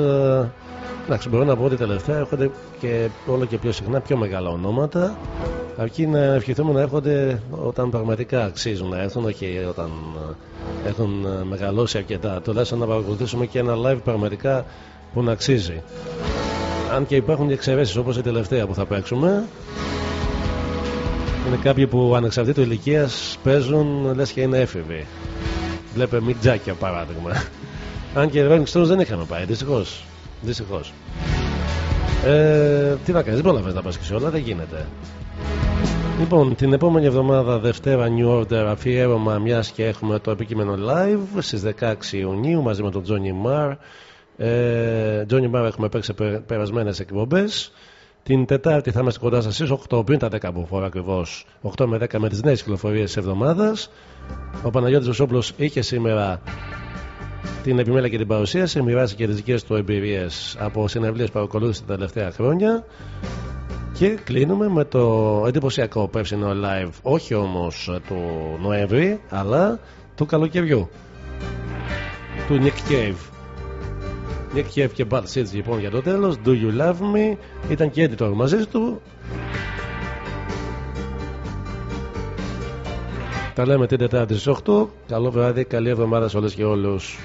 Εντάξει, μπορώ να πω ότι τελευταία έρχονται και όλο και πιο συχνά πιο μεγάλα ονόματα. Αρκεί να ευχηθούμε να έρχονται όταν πραγματικά αξίζουν να έρθουν, όχι όταν ε, έχουν ε, μεγαλώσει αρκετά. Τουλάχιστον να παρακολουθήσουμε και ένα live πραγματικά που να αξίζει. Αν και υπάρχουν και εξαιρέσεις όπως η τελευταία που θα παίξουμε. Είναι κάποιοι που ανεξαρτήτου ηλικίας παίζουν λες και είναι έφηβοι. Βλέπε Μικ Τζάκια παράδειγμα. Αν και οι Rolling Stones δεν είχαμε πάει, δυστυχώς. Δυστυχώς. Ε, τι να κάνεις, δεν πρόλαβε να πας και σε όλα, δεν γίνεται. Λοιπόν, την επόμενη εβδομάδα Δευτέρα New Order αφιέρωμα μιας και έχουμε το επικείμενο live στις 16 Ιουνίου μαζί με τον Johnny Marr. Ε, Johnny Marr έχουμε παίξει πε, περασμένες εκπομπές. Την Τετάρτη θα είμαστε κοντά σας στις 8 πριν τα 10 που φορά ακριβώς. 8 με 10 με τις νέες κυκλοφορίες της εβδομάδας. Ο Παναγιώτης Βεσόπουλο είχε σήμερα την επιμέλεια και την παρουσίαση, μοιράζει και τις δικές του εμπειρίες από συνευλίες που παρακολούθησε τα τελευταία χρόνια. Και κλείνουμε με το εντυπωσιακό πέρσινο live, όχι όμως του Νοέμβρη, αλλά του καλοκαιριού. Του Nick Cave. Nick Cave και Bad Seeds λοιπόν για το τέλος. Do You Love Me; Ήταν και editor μαζί του. Τα λέμε την Τετάρτη στις 8. Καλό βράδυ, καλή εβδομάδα σε όλες και όλους.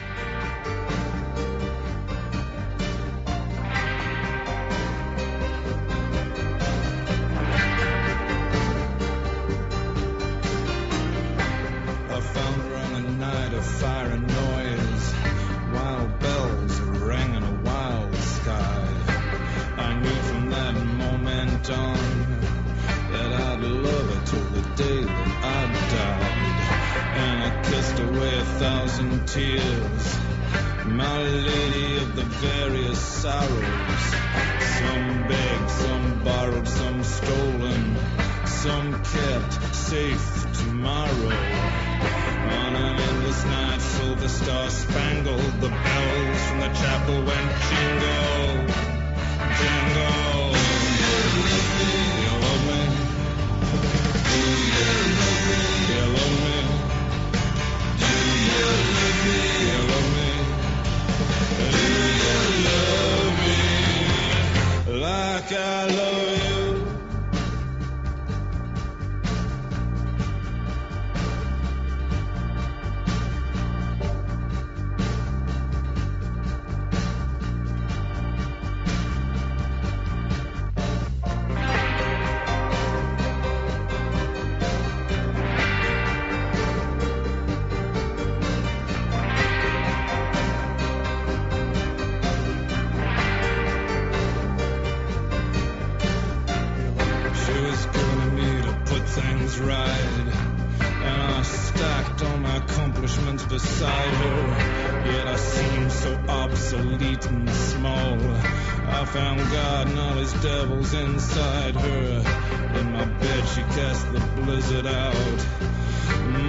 Blizzard out.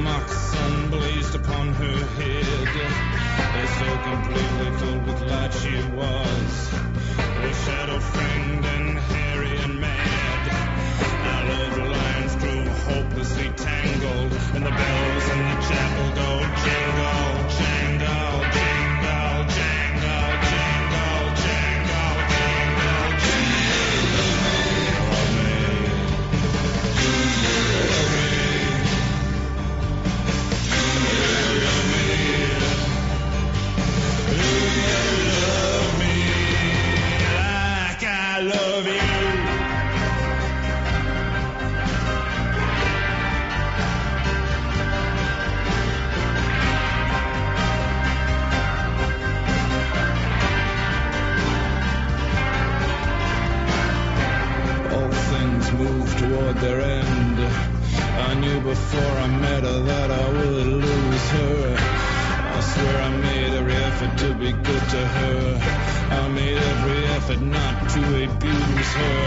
Mock sun blazed upon her head. And so completely filled with light she was. A shadow framed and hairy and mad. Our Hallowed lines grew hopelessly tangled, and the bells in the chapel go before I met her that I would lose her. I swear I made every effort to be good to her. I made every effort not to abuse her.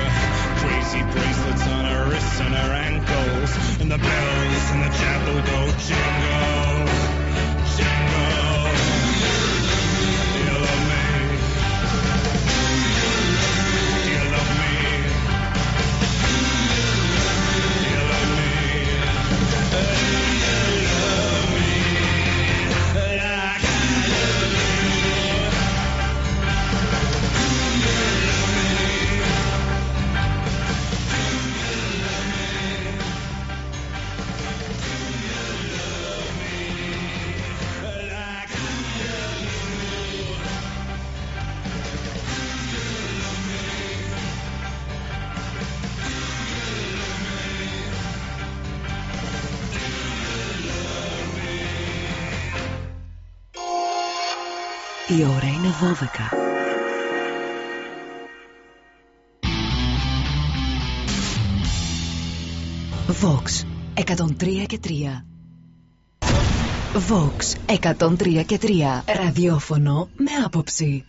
Crazy bracelets on her wrists and her ankles, and the bells in the chapel go jingle, jingle. 12. Vox 103 και 3 Vox 103 και 3 Ραδιόφωνο με άποψη.